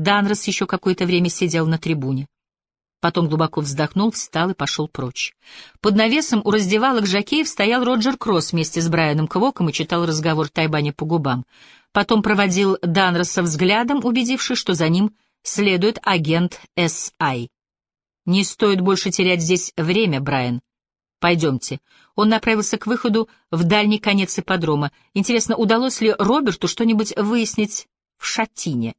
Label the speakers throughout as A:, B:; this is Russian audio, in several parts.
A: Данрос еще какое-то время сидел на трибуне. Потом глубоко вздохнул, встал и пошел прочь. Под навесом у раздевалок Жакеев стоял Роджер Кросс вместе с Брайаном Квоком и читал разговор Тайбани по губам. Потом проводил Данроса взглядом, убедившись, что за ним следует агент С.I. «Не стоит больше терять здесь время, Брайан. Пойдемте». Он направился к выходу в дальний конец ипподрома. Интересно, удалось ли Роберту что-нибудь выяснить в Шатине?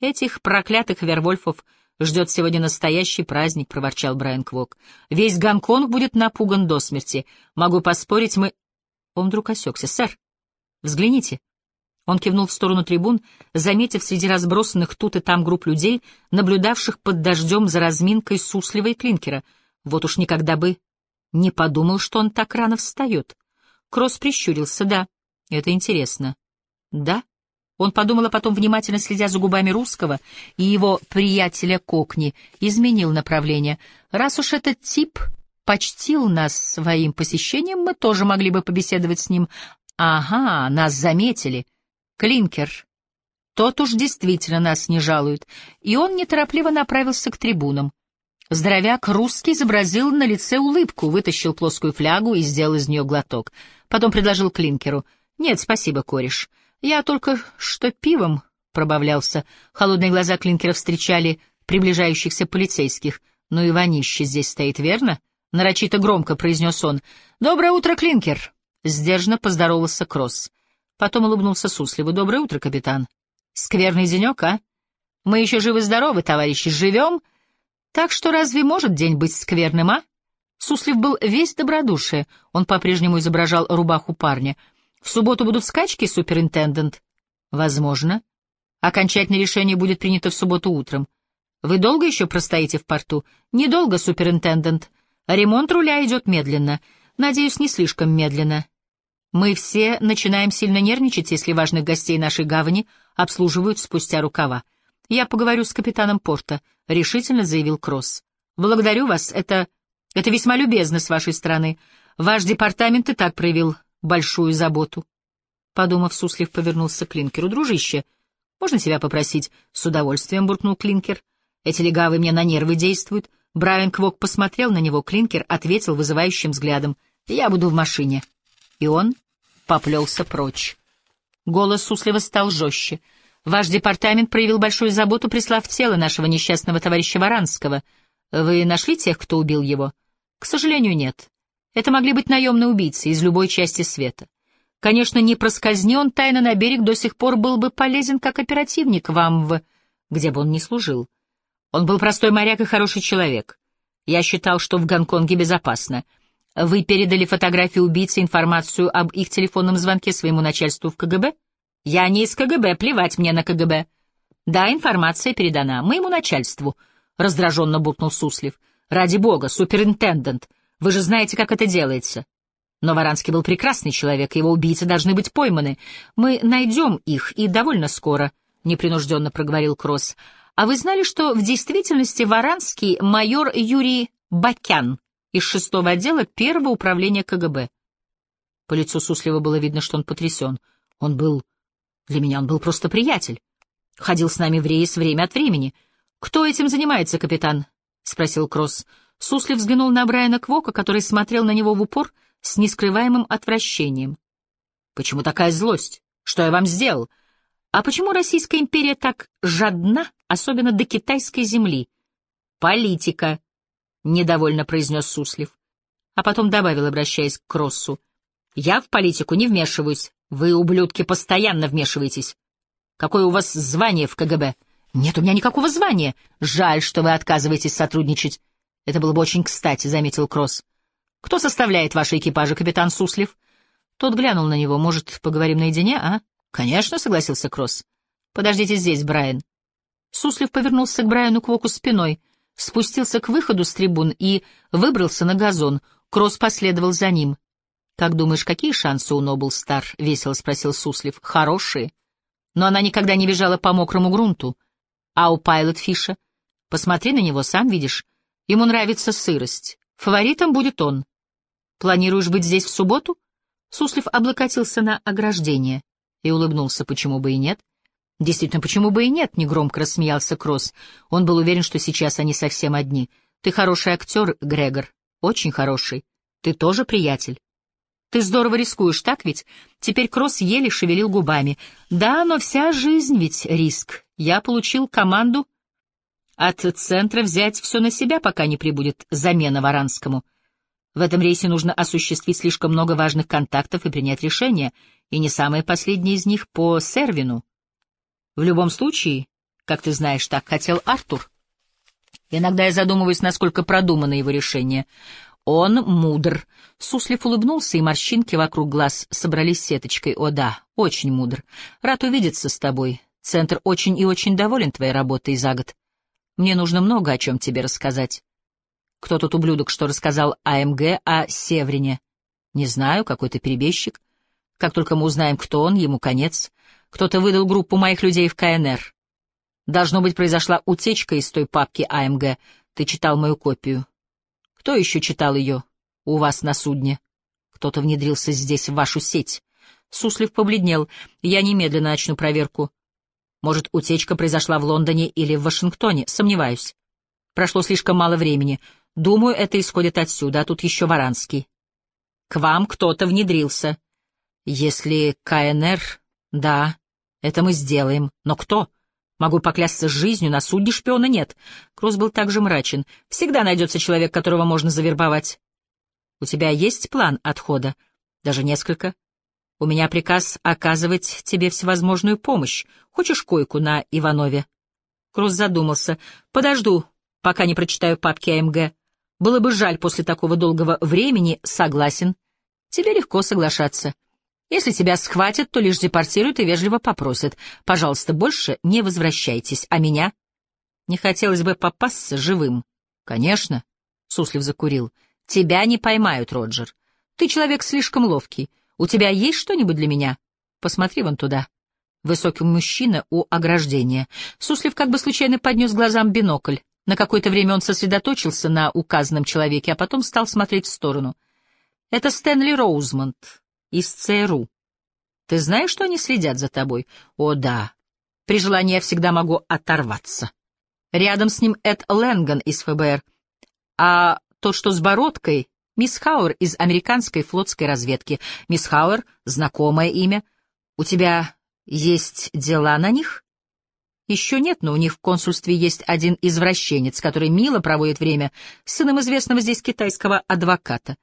A: Этих проклятых вервольфов ждет сегодня настоящий праздник, — проворчал Брайан Квок. Весь Гонконг будет напуган до смерти. Могу поспорить, мы... Он вдруг осекся. Сэр, взгляните. Он кивнул в сторону трибун, заметив среди разбросанных тут и там групп людей, наблюдавших под дождем за разминкой Суслива и Клинкера. Вот уж никогда бы не подумал, что он так рано встает. Кросс прищурился. Да, это интересно. Да? Он подумал, а потом, внимательно следя за губами русского и его приятеля Кокни, изменил направление. Раз уж этот тип почтил нас своим посещением, мы тоже могли бы побеседовать с ним. Ага, нас заметили. Клинкер. Тот уж действительно нас не жалует. И он неторопливо направился к трибунам. Здоровяк русский изобразил на лице улыбку, вытащил плоскую флягу и сделал из нее глоток. Потом предложил Клинкеру. «Нет, спасибо, кореш. Я только что пивом пробавлялся. Холодные глаза Клинкера встречали приближающихся полицейских. «Ну и вонище здесь стоит, верно?» — нарочито громко произнес он. «Доброе утро, Клинкер!» — сдержанно поздоровался Кросс. Потом улыбнулся Сусливу. «Доброе утро, капитан. Скверный денек, а? Мы еще живы-здоровы, товарищи, живем. Так что разве может день быть скверным, а?» Суслив был весь добродушие. Он по-прежнему изображал рубаху парня. «В субботу будут скачки, суперинтендент?» «Возможно. Окончательное решение будет принято в субботу утром. Вы долго еще простоите в порту?» «Недолго, суперинтендент. Ремонт руля идет медленно. Надеюсь, не слишком медленно. Мы все начинаем сильно нервничать, если важных гостей нашей гавани обслуживают спустя рукава. Я поговорю с капитаном порта, — решительно заявил Кросс. Благодарю вас, это... это весьма любезно с вашей стороны. Ваш департамент и так проявил большую заботу. Подумав, Суслив повернулся к Клинкеру. Дружище, можно тебя попросить? С удовольствием буркнул Клинкер. Эти легавые мне на нервы действуют. Брайан Квок посмотрел на него, Клинкер ответил вызывающим взглядом. Я буду в машине и он поплелся прочь. Голос Суслива стал жестче. «Ваш департамент проявил большую заботу, прислав тело нашего несчастного товарища Варанского. Вы нашли тех, кто убил его?» «К сожалению, нет. Это могли быть наемные убийцы из любой части света. Конечно, не проскользни он тайно на берег, до сих пор был бы полезен как оперативник вам в... где бы он ни служил. Он был простой моряк и хороший человек. Я считал, что в Гонконге безопасно». Вы передали фотографии убийцы информацию об их телефонном звонке своему начальству в КГБ? Я не из КГБ, плевать мне на КГБ. Да, информация передана моему начальству, раздраженно буркнул Суслив. Ради бога, суперинтендент, вы же знаете, как это делается. Но Варанский был прекрасный человек, его убийцы должны быть пойманы. Мы найдем их, и довольно скоро, — непринужденно проговорил Кросс. А вы знали, что в действительности Варанский — майор Юрий Бакян, из шестого отдела первого управления КГБ. По лицу Суслива было видно, что он потрясен. Он был... Для меня он был просто приятель. Ходил с нами в рейс время от времени. «Кто этим занимается, капитан?» — спросил Кросс. Суслив взглянул на Брайана Квока, который смотрел на него в упор с нескрываемым отвращением. «Почему такая злость? Что я вам сделал? А почему Российская империя так жадна, особенно до китайской земли?» «Политика», — недовольно произнес Суслив. А потом добавил, обращаясь к Кроссу. «Я в политику не вмешиваюсь. Вы, ублюдки, постоянно вмешиваетесь. Какое у вас звание в КГБ?» «Нет у меня никакого звания. Жаль, что вы отказываетесь сотрудничать. Это было бы очень кстати», — заметил Кросс. «Кто составляет ваши экипажи, капитан Суслив?» Тот глянул на него. «Может, поговорим наедине, а?» «Конечно», — согласился Кросс. «Подождите здесь, Брайан». Суслив повернулся к Брайану Квоку спиной — спустился к выходу с трибун и выбрался на газон. Кросс последовал за ним. «Как думаешь, какие шансы у Нобл Стар?» — весело спросил Суслив. «Хорошие. Но она никогда не бежала по мокрому грунту. А у Пайлот Фиша? Посмотри на него, сам видишь. Ему нравится сырость. Фаворитом будет он. Планируешь быть здесь в субботу?» Суслив облокотился на ограждение и улыбнулся, почему бы и нет. Действительно, почему бы и нет, негромко рассмеялся Кросс. Он был уверен, что сейчас они совсем одни. Ты хороший актер, Грегор. Очень хороший. Ты тоже приятель. Ты здорово рискуешь, так ведь? Теперь Кросс еле шевелил губами. Да, но вся жизнь ведь риск. Я получил команду от центра взять все на себя, пока не прибудет замена Варанскому. В этом рейсе нужно осуществить слишком много важных контактов и принять решение, и не самое последнее из них по Сервину. В любом случае, как ты знаешь, так хотел Артур. Иногда я задумываюсь, насколько продумано его решение. Он мудр. Суслив улыбнулся, и морщинки вокруг глаз собрались сеточкой. О да, очень мудр. Рад увидеться с тобой. Центр очень и очень доволен твоей работой за год. Мне нужно много о чем тебе рассказать. Кто тот ублюдок, что рассказал АМГ о Севрине? Не знаю, какой-то перебежчик. Как только мы узнаем, кто он, ему конец. Кто-то выдал группу моих людей в КНР. Должно быть, произошла утечка из той папки АМГ. Ты читал мою копию. Кто еще читал ее? У вас на судне. Кто-то внедрился здесь, в вашу сеть. Суслив побледнел. Я немедленно начну проверку. Может, утечка произошла в Лондоне или в Вашингтоне? Сомневаюсь. Прошло слишком мало времени. Думаю, это исходит отсюда, а тут еще Варанский. К вам кто-то внедрился. Если КНР... Да, это мы сделаем. Но кто? Могу поклясться жизнью, на судне шпиона нет. Кросс был также мрачен. Всегда найдется человек, которого можно завербовать. У тебя есть план отхода? Даже несколько. У меня приказ оказывать тебе всевозможную помощь. Хочешь койку на Иванове? Кросс задумался. Подожду, пока не прочитаю папки АМГ. Было бы жаль после такого долгого времени, согласен. Тебе легко соглашаться. Если тебя схватят, то лишь депортируют и вежливо попросят. Пожалуйста, больше не возвращайтесь. А меня? Не хотелось бы попасться живым. Конечно. Суслив закурил. Тебя не поймают, Роджер. Ты человек слишком ловкий. У тебя есть что-нибудь для меня? Посмотри вон туда. Высокий мужчина у ограждения. Суслив как бы случайно поднес глазам бинокль. На какое-то время он сосредоточился на указанном человеке, а потом стал смотреть в сторону. Это Стэнли Роузмонд из ЦРУ. Ты знаешь, что они следят за тобой? О, да. При желании я всегда могу оторваться. Рядом с ним Эд Лэнган из ФБР. А тот, что с бородкой, мисс Хауэр из американской флотской разведки. Мисс Хауэр — знакомое имя. У тебя есть дела на них? Еще нет, но у них в консульстве есть один извращенец, который мило проводит время с сыном известного здесь китайского адвоката.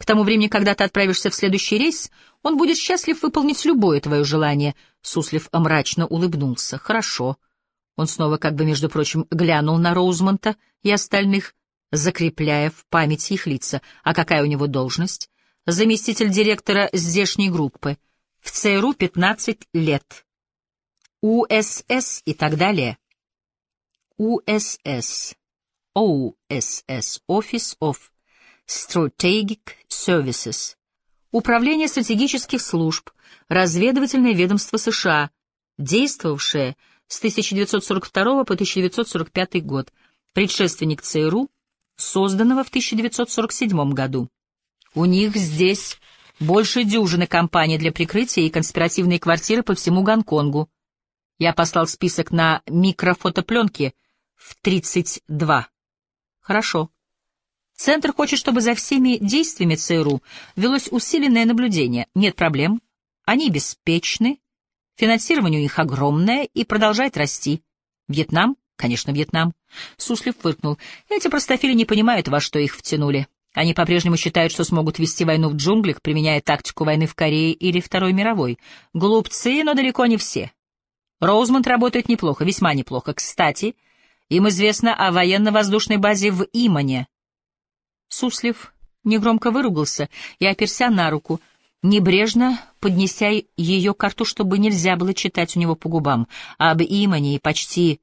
A: К тому времени, когда ты отправишься в следующий рейс, он будет счастлив выполнить любое твое желание. Суслив мрачно улыбнулся. Хорошо. Он снова, как бы, между прочим, глянул на Роузмонта и остальных, закрепляя в памяти их лица. А какая у него должность? Заместитель директора здешней группы. В ЦРУ 15 лет. УСС и так далее. УСС. ОУСС. Office of Strategic Services. Управление стратегических служб, разведывательное ведомство США, действовавшее с 1942 по 1945 год, предшественник ЦРУ, созданного в 1947 году. У них здесь больше дюжины компаний для прикрытия и конспиративные квартиры по всему Гонконгу. Я послал список на микрофотопленке в 32. Хорошо. Центр хочет, чтобы за всеми действиями ЦРУ велось усиленное наблюдение. Нет проблем. Они беспечны. Финансирование у них огромное и продолжает расти. Вьетнам? Конечно, Вьетнам. Суслив фыркнул. Эти простофили не понимают, во что их втянули. Они по-прежнему считают, что смогут вести войну в джунглях, применяя тактику войны в Корее или Второй мировой. Глупцы, но далеко не все. Роузмонд работает неплохо, весьма неплохо. Кстати, им известно о военно-воздушной базе в Имане. Суслив негромко выругался и оперся на руку, небрежно поднеся ее карту, чтобы нельзя было читать у него по губам, об Имане и почти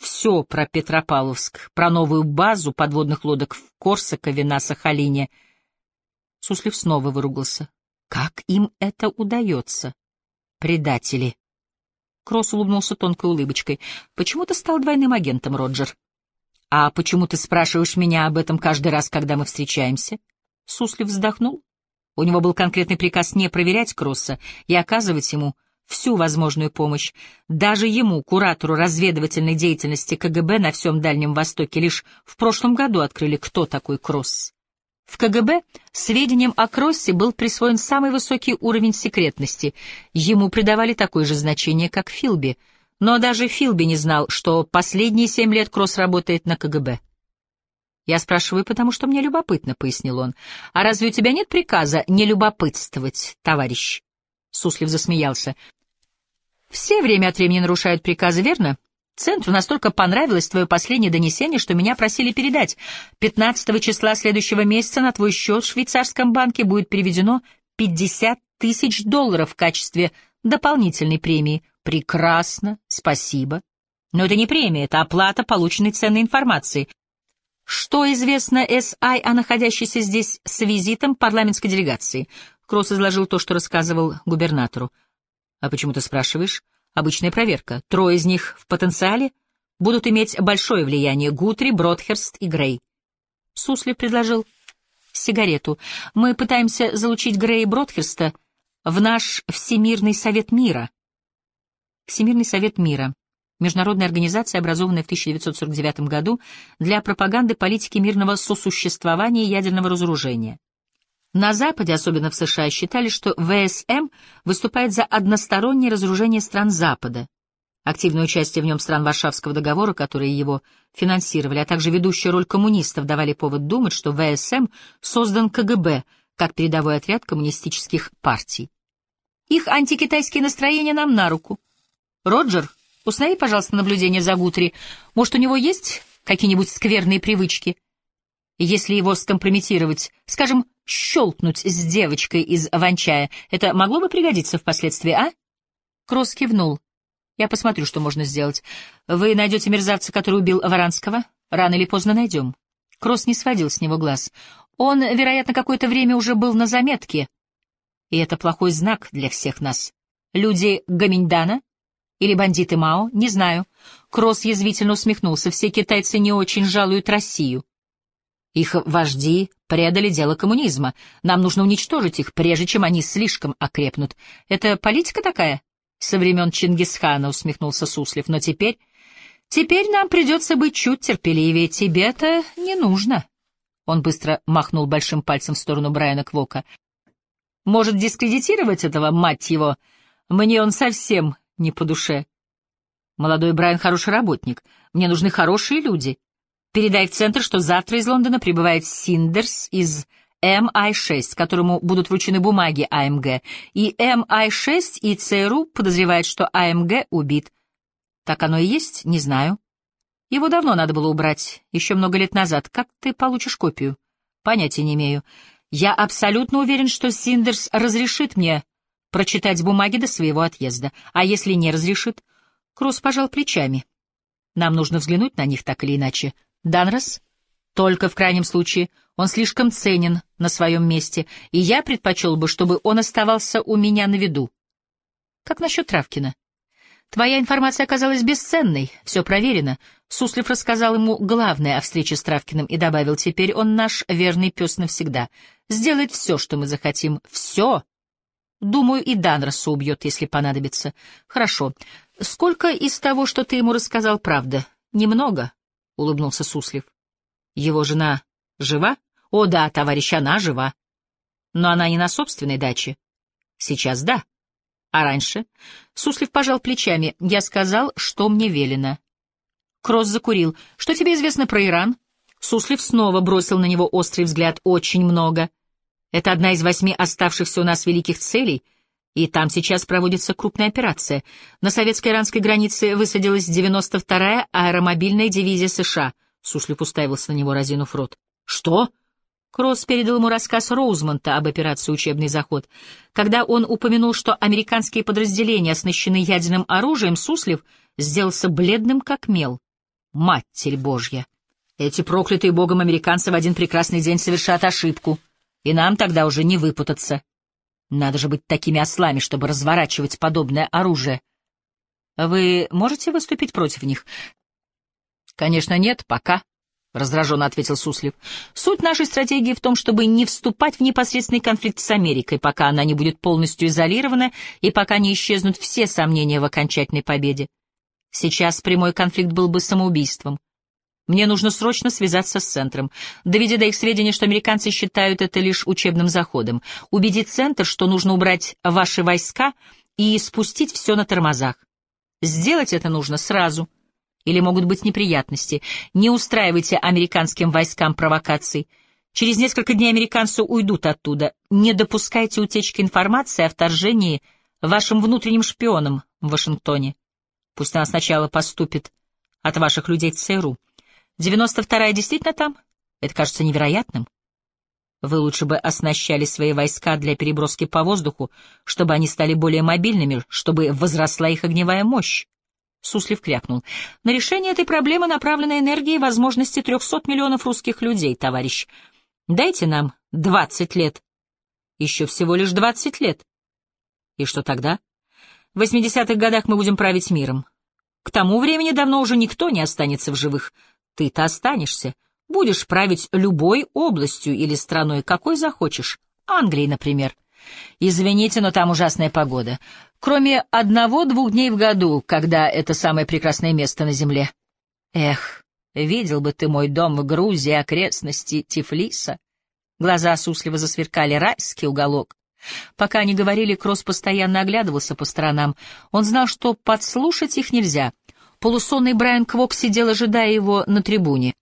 A: все про Петропавловск, про новую базу подводных лодок в Корсакове на Сахалине. Суслив снова выругался. Как им это удается? Предатели. Кросс улыбнулся тонкой улыбочкой. «Почему ты стал двойным агентом, Роджер?» «А почему ты спрашиваешь меня об этом каждый раз, когда мы встречаемся?» Суслив вздохнул. У него был конкретный приказ не проверять Кросса и оказывать ему всю возможную помощь. Даже ему, куратору разведывательной деятельности КГБ на всем Дальнем Востоке, лишь в прошлом году открыли, кто такой Кросс. В КГБ сведениям о Кроссе был присвоен самый высокий уровень секретности. Ему придавали такое же значение, как Филби. Но даже Филби не знал, что последние семь лет Кросс работает на КГБ. «Я спрашиваю, потому что мне любопытно», — пояснил он. «А разве у тебя нет приказа не любопытствовать, товарищ?» Суслив засмеялся. «Все время от времени нарушают приказы, верно? Центру настолько понравилось твое последнее донесение, что меня просили передать. 15 числа следующего месяца на твой счет в швейцарском банке будет переведено 50 тысяч долларов в качестве дополнительной премии. Прекрасно, спасибо. Но это не премия, это оплата полученной ценной информации. Что известно С.I. о находящейся здесь с визитом парламентской делегации? Кросс изложил то, что рассказывал губернатору. — А почему ты спрашиваешь? Обычная проверка. Трое из них в потенциале будут иметь большое влияние — Гутри, Бродхерст и Грей. Сусли предложил сигарету. Мы пытаемся залучить Грея и Бродхерста в наш Всемирный Совет Мира. Всемирный Совет Мира международная организация, образованная в 1949 году для пропаганды политики мирного сосуществования и ядерного разоружения. На Западе, особенно в США, считали, что ВСМ выступает за одностороннее разоружение стран Запада. Активное участие в нем стран Варшавского договора, которые его финансировали, а также ведущая роль коммунистов давали повод думать, что ВСМ создан КГБ как передовой отряд коммунистических партий. Их антикитайские настроения нам на руку. Роджер Установи, пожалуйста, наблюдение за Гутри. Может, у него есть какие-нибудь скверные привычки? Если его скомпрометировать, скажем, щелкнуть с девочкой из Аванчая, это могло бы пригодиться впоследствии, а? Кросс кивнул. Я посмотрю, что можно сделать. Вы найдете мерзавца, который убил Варанского? Рано или поздно найдем. Кросс не сводил с него глаз. Он, вероятно, какое-то время уже был на заметке. И это плохой знак для всех нас. Люди Гаминьдана или бандиты Мао? Не знаю. Кросс язвительно усмехнулся. Все китайцы не очень жалуют Россию. Их вожди предали дело коммунизма. Нам нужно уничтожить их, прежде чем они слишком окрепнут. Это политика такая? Со времен Чингисхана, усмехнулся Суслив. Но теперь... Теперь нам придется быть чуть терпеливее. Тебе-то не нужно. Он быстро махнул большим пальцем в сторону Брайана Квока. Может, дискредитировать этого, мать его? Мне он совсем не по душе. Молодой Брайан хороший работник. Мне нужны хорошие люди. Передай в центр, что завтра из Лондона прибывает Синдерс из МИ-6, которому будут вручены бумаги АМГ. И МИ-6 и ЦРУ подозревают, что АМГ убит. Так оно и есть? Не знаю. Его давно надо было убрать, еще много лет назад. Как ты получишь копию? Понятия не имею. Я абсолютно уверен, что Синдерс разрешит мне прочитать бумаги до своего отъезда. А если не разрешит? Кросс пожал плечами. Нам нужно взглянуть на них так или иначе. Данрос? Только в крайнем случае. Он слишком ценен на своем месте, и я предпочел бы, чтобы он оставался у меня на виду. Как насчет Травкина? Твоя информация оказалась бесценной, все проверено. Суслив рассказал ему главное о встрече с Травкиным и добавил, теперь он наш верный пес навсегда. Сделает все, что мы захотим. Все, Думаю, и Данроса убьет, если понадобится. Хорошо. Сколько из того, что ты ему рассказал, правда? Немного, — улыбнулся Суслив. Его жена жива? О, да, товарищ, она жива. Но она не на собственной даче. Сейчас да. А раньше? Суслив пожал плечами. Я сказал, что мне велено. Кросс закурил. Что тебе известно про Иран? Суслив снова бросил на него острый взгляд. Очень много. Это одна из восьми оставшихся у нас великих целей, и там сейчас проводится крупная операция. На советско-иранской границе высадилась 92-я аэромобильная дивизия США. Суслив уставился на него, разинув рот. «Что?» Кросс передал ему рассказ Роузмонта об операции «Учебный заход». Когда он упомянул, что американские подразделения оснащены ядерным оружием, Суслив сделался бледным, как мел. «Матерь Божья! Эти проклятые богом американцы в один прекрасный день совершат ошибку!» и нам тогда уже не выпутаться. Надо же быть такими ослами, чтобы разворачивать подобное оружие. Вы можете выступить против них? Конечно, нет, пока. — раздраженно ответил Суслив. «Суть нашей стратегии в том, чтобы не вступать в непосредственный конфликт с Америкой, пока она не будет полностью изолирована и пока не исчезнут все сомнения в окончательной победе. Сейчас прямой конфликт был бы самоубийством. Мне нужно срочно связаться с Центром, доведи до их сведения, что американцы считают это лишь учебным заходом, убедить Центр, что нужно убрать ваши войска и спустить все на тормозах. Сделать это нужно сразу. Или могут быть неприятности. Не устраивайте американским войскам провокаций. Через несколько дней американцы уйдут оттуда. Не допускайте утечки информации о вторжении вашим внутренним шпионам в Вашингтоне. Пусть она сначала поступит от ваших людей в ЦРУ. Девяносто вторая действительно там? Это кажется невероятным. Вы лучше бы оснащали свои войска для переброски по воздуху, чтобы они стали более мобильными, чтобы возросла их огневая мощь. Суслив крякнул. На решение этой проблемы направлены энергии и возможности трехсот миллионов русских людей, товарищ. Дайте нам двадцать лет. Еще всего лишь двадцать лет. И что тогда? В 80-х годах мы будем править миром. К тому времени давно уже никто не останется в живых. Ты-то останешься. Будешь править любой областью или страной, какой захочешь. Англией, например. Извините, но там ужасная погода. Кроме одного-двух дней в году, когда это самое прекрасное место на земле. Эх, видел бы ты мой дом в Грузии, окрестности Тифлиса. Глаза сусливо засверкали, райский уголок. Пока они говорили, Кросс постоянно оглядывался по сторонам. Он знал, что подслушать их нельзя. Полусонный Брайан Квок сидел, ожидая его на трибуне.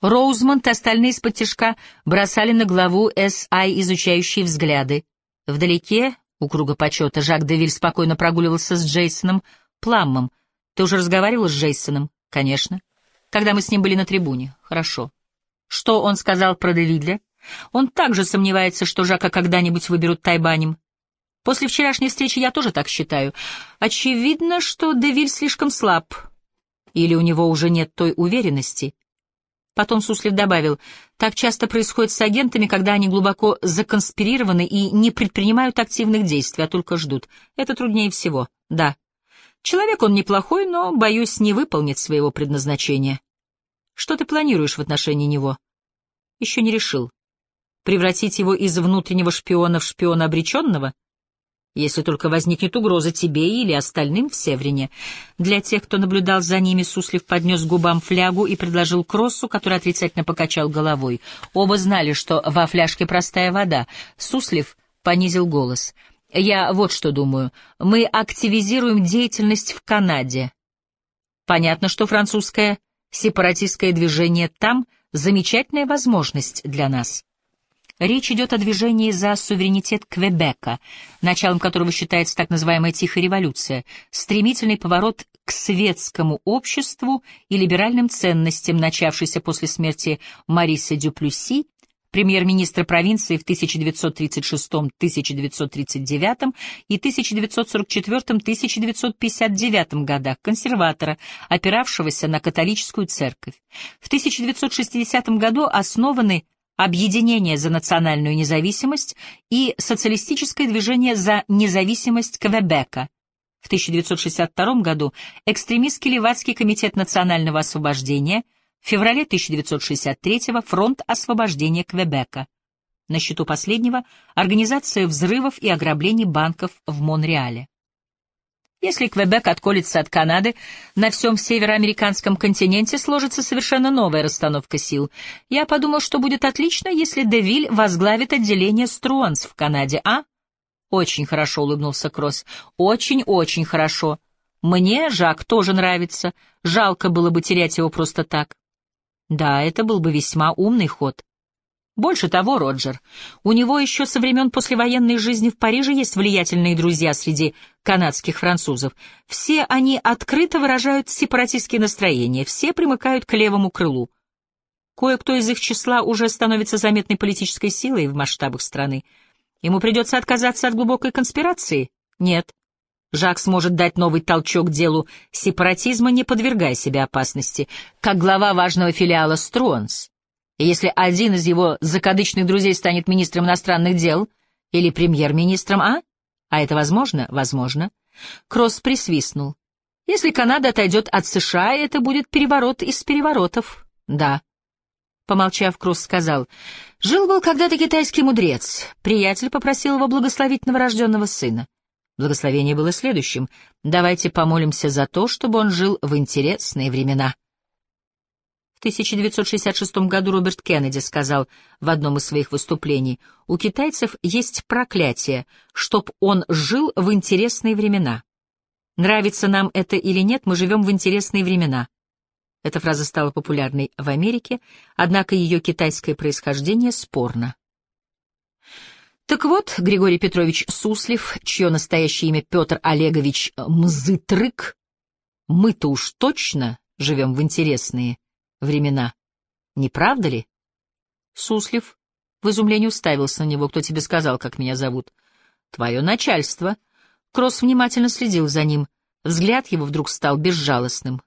A: Роузмонд и остальные из-под тяжка бросали на главу С.А.И. изучающие взгляды. Вдалеке, у круга почета, Жак Девиль спокойно прогуливался с Джейсоном Пламмом. «Ты уже разговаривал с Джейсоном?» «Конечно. Когда мы с ним были на трибуне?» «Хорошо. Что он сказал про Девилля?» Он также сомневается, что Жака когда-нибудь выберут тайбанем. После вчерашней встречи я тоже так считаю. Очевидно, что Девиль слишком слаб. Или у него уже нет той уверенности. Потом Суслив добавил, так часто происходит с агентами, когда они глубоко законспирированы и не предпринимают активных действий, а только ждут. Это труднее всего. Да. Человек он неплохой, но, боюсь, не выполнит своего предназначения. Что ты планируешь в отношении него? Еще не решил превратить его из внутреннего шпиона в шпиона обреченного? Если только возникнет угроза тебе или остальным в Севрине. Для тех, кто наблюдал за ними, Суслив поднес губам флягу и предложил Кроссу, который отрицательно покачал головой. Оба знали, что во фляжке простая вода. Суслив понизил голос. «Я вот что думаю. Мы активизируем деятельность в Канаде. Понятно, что французское сепаратистское движение там — замечательная возможность для нас. Речь идет о движении за суверенитет Квебека, началом которого считается так называемая «тихая революция», стремительный поворот к светскому обществу и либеральным ценностям, начавшийся после смерти Мариса Дюплюси, премьер-министра провинции в 1936-1939 и 1944-1959 годах, консерватора, опиравшегося на католическую церковь. В 1960 году основаны Объединение за национальную независимость и Социалистическое движение за независимость Квебека. В 1962 году экстремистский Ливадский комитет национального освобождения, в феврале 1963 Фронт освобождения Квебека. На счету последнего — организация взрывов и ограблений банков в Монреале. Если Квебек отколется от Канады, на всем североамериканском континенте сложится совершенно новая расстановка сил. Я подумал, что будет отлично, если Девиль возглавит отделение Струанс в Канаде, а? Очень хорошо улыбнулся Кросс. Очень-очень хорошо. Мне Жак тоже нравится. Жалко было бы терять его просто так. Да, это был бы весьма умный ход. Больше того, Роджер, у него еще со времен послевоенной жизни в Париже есть влиятельные друзья среди канадских французов. Все они открыто выражают сепаратистские настроения, все примыкают к левому крылу. Кое-кто из их числа уже становится заметной политической силой в масштабах страны. Ему придется отказаться от глубокой конспирации? Нет. Жак сможет дать новый толчок делу сепаратизма, не подвергая себя опасности, как глава важного филиала Струанс. И если один из его закадычных друзей станет министром иностранных дел или премьер-министром, а? А это возможно? Возможно. Кросс присвистнул. Если Канада отойдет от США, это будет переворот из переворотов. Да. Помолчав, Кросс сказал, «Жил-был когда-то китайский мудрец. Приятель попросил его благословить новорожденного сына. Благословение было следующим. Давайте помолимся за то, чтобы он жил в интересные времена». В 1966 году Роберт Кеннеди сказал в одном из своих выступлений, «У китайцев есть проклятие, чтоб он жил в интересные времена. Нравится нам это или нет, мы живем в интересные времена». Эта фраза стала популярной в Америке, однако ее китайское происхождение спорно. Так вот, Григорий Петрович Суслив, чье настоящее имя Петр Олегович Мзытрык, мы-то уж точно живем в интересные времена. Не правда ли? Суслив в изумлении уставился на него. Кто тебе сказал, как меня зовут? Твое начальство. Кросс внимательно следил за ним. Взгляд его вдруг стал безжалостным.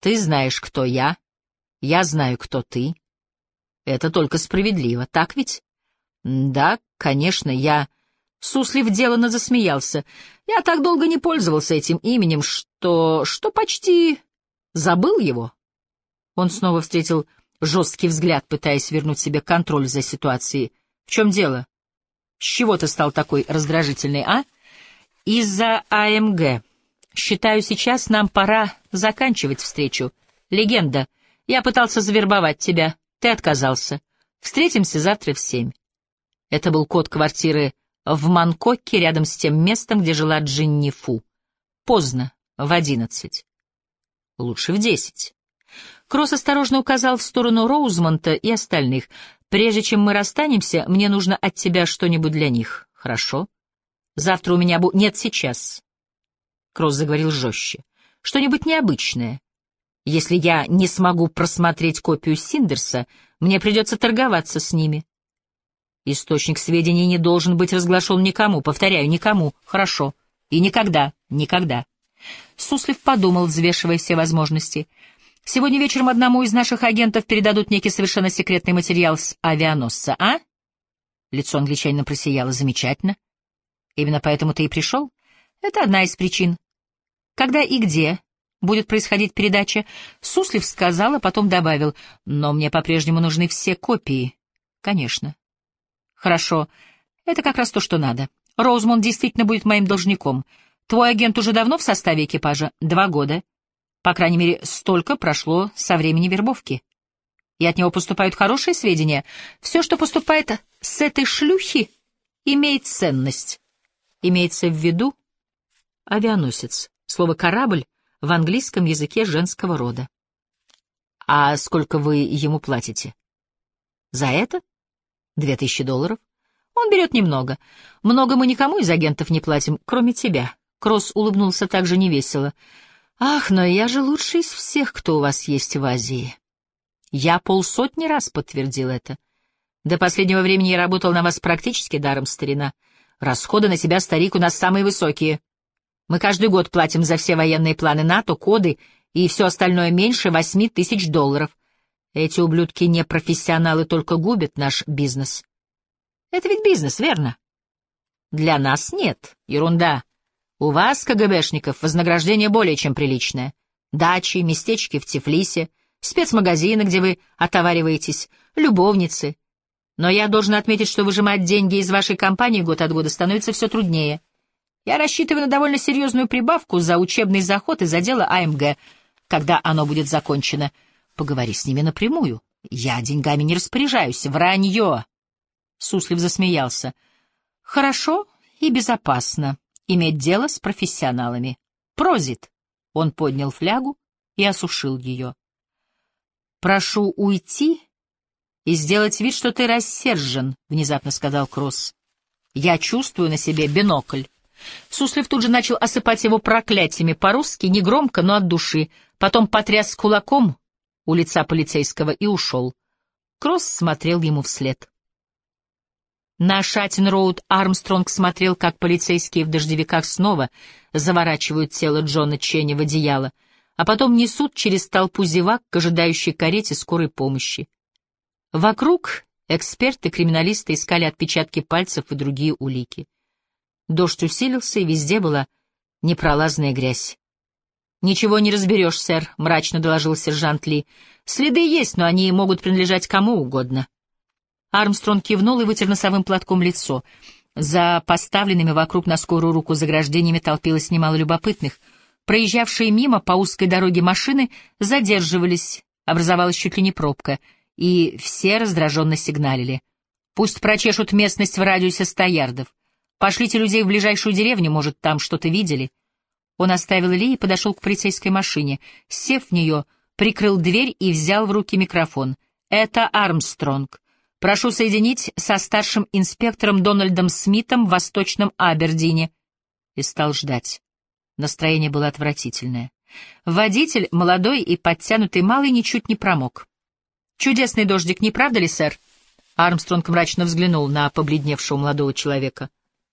A: Ты знаешь, кто я. Я знаю, кто ты. Это только справедливо, так ведь? Да, конечно, я... Суслив деланно засмеялся. Я так долго не пользовался этим именем, что... что почти забыл его. Он снова встретил жесткий взгляд, пытаясь вернуть себе контроль за ситуацией. «В чем дело? С чего ты стал такой раздражительный, а?» «Из-за АМГ. Считаю, сейчас нам пора заканчивать встречу. Легенда. Я пытался завербовать тебя. Ты отказался. Встретимся завтра в семь». Это был код квартиры в Манкокке, рядом с тем местом, где жила Джинни Фу. Поздно, в одиннадцать. Лучше в десять. Кросс осторожно указал в сторону Роузмонта и остальных. «Прежде чем мы расстанемся, мне нужно от тебя что-нибудь для них. Хорошо? Завтра у меня будет... Нет, сейчас». Кросс заговорил жестче. «Что-нибудь необычное. Если я не смогу просмотреть копию Синдерса, мне придется торговаться с ними». Источник сведений не должен быть разглашен никому, повторяю, никому. Хорошо. И никогда, никогда. Суслив подумал, взвешивая все возможности — Сегодня вечером одному из наших агентов передадут некий совершенно секретный материал с авианосца, а? Лицо англичанина просияло замечательно. Именно поэтому ты и пришел? Это одна из причин. Когда и где будет происходить передача? Суслив сказал, а потом добавил, но мне по-прежнему нужны все копии. Конечно. Хорошо. Это как раз то, что надо. Роузмонд действительно будет моим должником. Твой агент уже давно в составе экипажа? Два года. По крайней мере, столько прошло со времени вербовки. И от него поступают хорошие сведения. Все, что поступает с этой шлюхи, имеет ценность. Имеется в виду авианосец. Слово «корабль» в английском языке женского рода. А сколько вы ему платите? За это? Две тысячи долларов. Он берет немного. Много мы никому из агентов не платим, кроме тебя. Кросс улыбнулся также невесело. Ах, но я же лучший из всех, кто у вас есть в Азии. Я полсотни раз подтвердил это. До последнего времени я работал на вас практически даром, старина. Расходы на себя, старик, у нас самые высокие. Мы каждый год платим за все военные планы НАТО, коды и все остальное меньше восьми тысяч долларов. Эти ублюдки не профессионалы, только губят наш бизнес. Это ведь бизнес, верно? Для нас нет. Ерунда. У вас, КГБшников, вознаграждение более чем приличное. Дачи, местечки в Тифлисе, спецмагазины, где вы отовариваетесь, любовницы. Но я должен отметить, что выжимать деньги из вашей компании год от года становится все труднее. Я рассчитываю на довольно серьезную прибавку за учебный заход и за дело АМГ, когда оно будет закончено. Поговори с ними напрямую. Я деньгами не распоряжаюсь. Вранье!» Суслив засмеялся. «Хорошо и безопасно иметь дело с профессионалами. Прозит. Он поднял флягу и осушил ее. Прошу уйти и сделать вид, что ты рассержен, внезапно сказал Кросс. Я чувствую на себе бинокль. Суслив тут же начал осыпать его проклятиями по-русски, негромко, но от души, потом потряс кулаком у лица полицейского и ушел. Кросс смотрел ему вслед. На Шатин-Роуд Армстронг смотрел, как полицейские в дождевиках снова заворачивают тело Джона Ченни в одеяло, а потом несут через толпу зевак к ожидающей карете скорой помощи. Вокруг эксперты-криминалисты искали отпечатки пальцев и другие улики. Дождь усилился, и везде была непролазная грязь. «Ничего не разберешь, сэр», — мрачно доложил сержант Ли. «Следы есть, но они могут принадлежать кому угодно». Армстронг кивнул и вытер носовым платком лицо. За поставленными вокруг на скорую руку заграждениями толпилось немало любопытных. Проезжавшие мимо по узкой дороге машины задерживались, образовалась чуть ли не пробка, и все раздраженно сигналили. «Пусть прочешут местность в радиусе ста ярдов. Пошлите людей в ближайшую деревню, может, там что-то видели». Он оставил Ли и подошел к полицейской машине. Сев в нее, прикрыл дверь и взял в руки микрофон. «Это Армстронг. Прошу соединить со старшим инспектором Дональдом Смитом в Восточном Абердине». И стал ждать. Настроение было отвратительное. Водитель, молодой и подтянутый малый, ничуть не промок. «Чудесный дождик, не правда ли, сэр?» Армстронг мрачно взглянул на побледневшего молодого человека.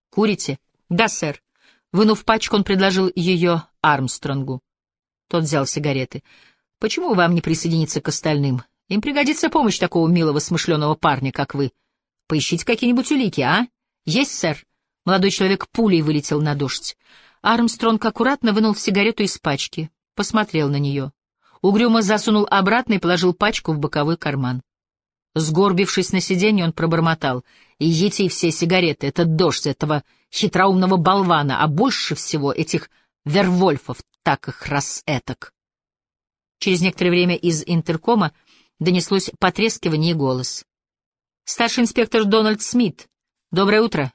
A: «Курите?» «Да, сэр». Вынув пачку, он предложил ее Армстронгу. Тот взял сигареты. «Почему вам не присоединиться к остальным? Им пригодится помощь такого милого смышленого парня, как вы. Поищите какие-нибудь улики, а? Есть, сэр?» Молодой человек пулей вылетел на дождь. Армстронг аккуратно вынул сигарету из пачки, посмотрел на нее. Угрюмо засунул обратно и положил пачку в боковой карман. Сгорбившись на сиденье, он пробормотал. «Идите все сигареты, это дождь этого хитроумного болвана, а больше всего этих вервольфов, так их раз этак». Через некоторое время из интеркома донеслось потрескивание и голос. «Старший инспектор Дональд Смит. Доброе утро.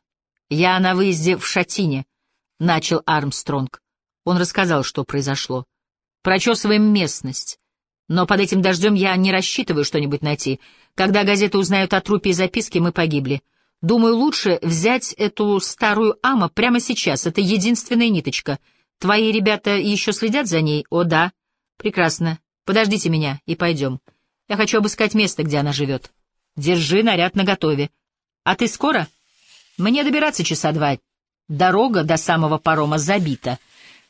A: Я на выезде в Шатине», — начал Армстронг. Он рассказал, что произошло. «Прочесываем местность. Но под этим дождем я не рассчитываю что-нибудь найти. Когда газеты узнают о трупе и записке, мы погибли. Думаю, лучше взять эту старую Ама прямо сейчас. Это единственная ниточка. Твои ребята еще следят за ней? О, да. Прекрасно. Подождите меня и пойдем. Я хочу обыскать место, где она живет. Держи наряд наготове. А ты скоро? Мне добираться часа два. Дорога до самого парома забита.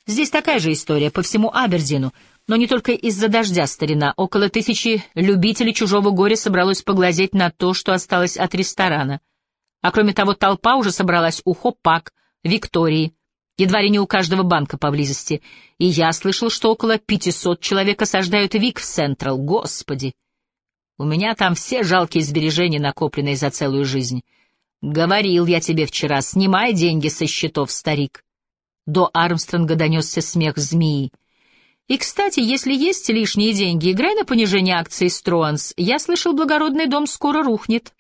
A: Здесь такая же история по всему Абердину. Но не только из-за дождя, старина. Около тысячи любителей чужого горя собралось поглазеть на то, что осталось от ресторана. А кроме того, толпа уже собралась у Хопак, Виктории, едва ли не у каждого банка поблизости. И я слышал, что около пятисот человек осаждают Вик в Централ. Господи! У меня там все жалкие сбережения, накопленные за целую жизнь. Говорил я тебе вчера, снимай деньги со счетов, старик. До Армстронга донесся смех змеи. И, кстати, если есть лишние деньги, играй на понижение акций Строанс. Я слышал, благородный дом скоро рухнет.